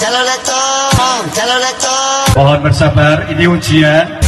Calon atom, calon. Mohon bersabar, ini ujian